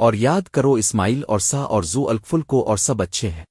اور یاد کرو اسماعیل اور سا اور زو الکفل کو اور سب اچھے ہیں۔